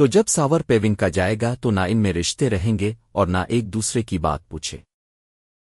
تو جب ساور پیونگ کا جائے گا تو نہ ان میں رشتے رہیں گے اور نہ ایک دوسرے کی بات پوچھے۔